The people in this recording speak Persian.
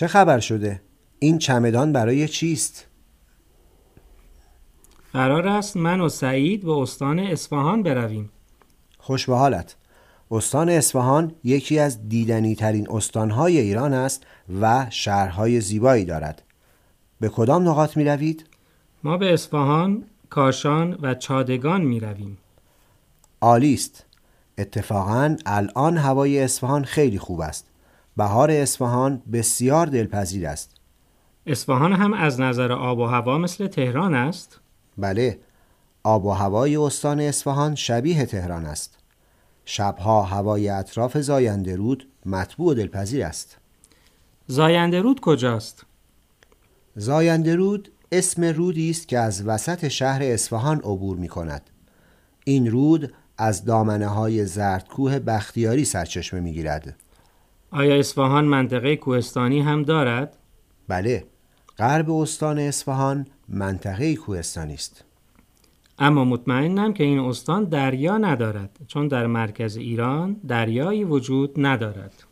چه خبر شده؟ این چمدان برای چیست؟ قرار است من و سعید به استان اصفهان برویم خوش به حالت استان اصفهان یکی از دیدنی ترین استانهای ایران است و شهرهای زیبایی دارد به کدام نقاط می روید؟ ما به اصفهان، کاشان و چادگان می رویم عالی است اتفاقا الان هوای اصفهان خیلی خوب است بهار اصفهان بسیار دلپذیر است. اصفهان هم از نظر آب و هوا مثل تهران است؟ بله آب و هوای استان اصفهان شبیه تهران است. شبها هوای اطراف زاینده رود مطبوع و دلپذیر است. زاینده رود کجاست؟ زاینده رود اسم رودی است که از وسط شهر اصفهان عبور می کند این رود از دامنه های زردکوه بختیاری سرچشمه می گیرد آیا اصفهان منطقه کوهستانی هم دارد؟ بله. غرب استان اصفهان منطقه کوهستانی است. اما مطمئنم که این استان دریا ندارد چون در مرکز ایران دریایی وجود ندارد.